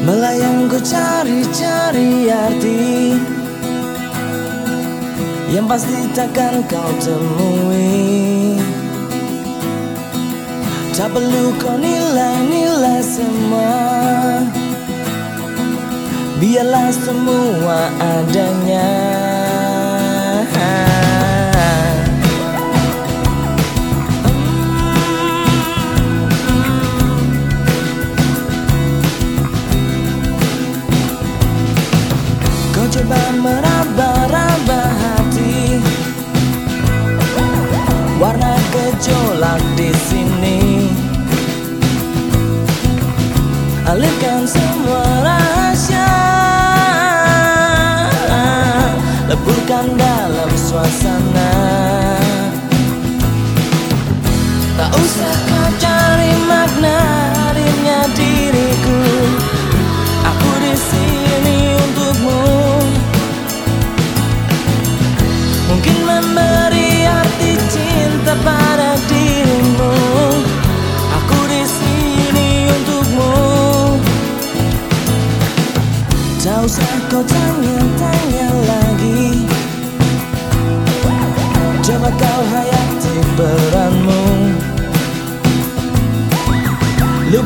Melayang ku cari-cari arti Yang pasti takkan kau temui. Tak perlu kau nilai-nilai semua. Biarlah semua adanya. meraba-raba hati. Warna kejolak di sini. Alirkan semua rahasia. Leburkan dalam suasana.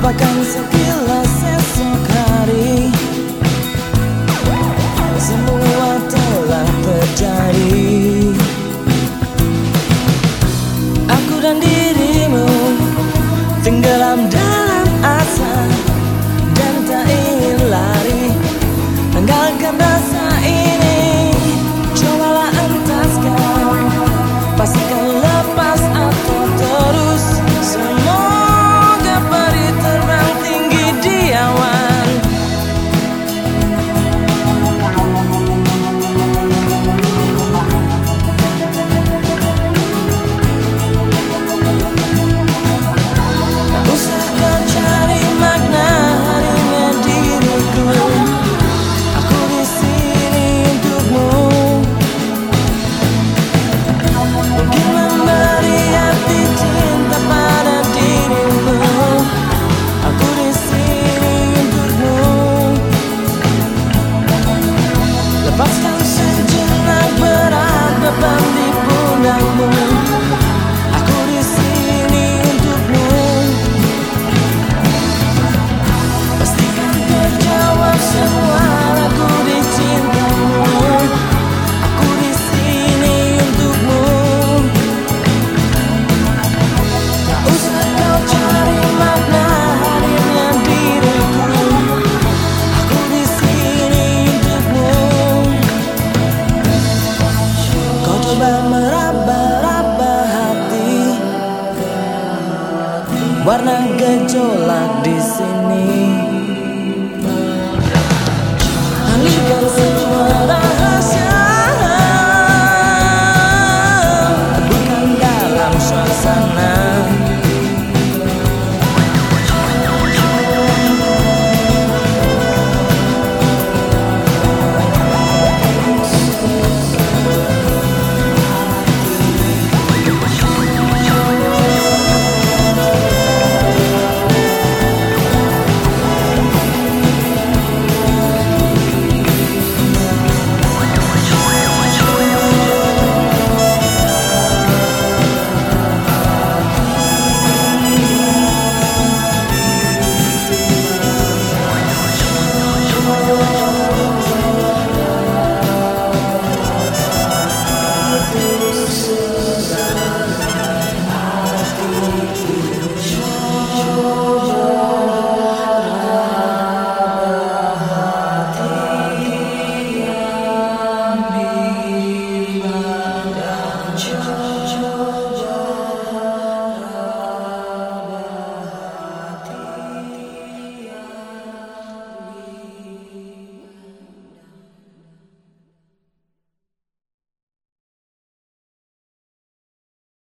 Bahkan sekilas esok hari Semua telah terjadi. Give warna gejolak di sini.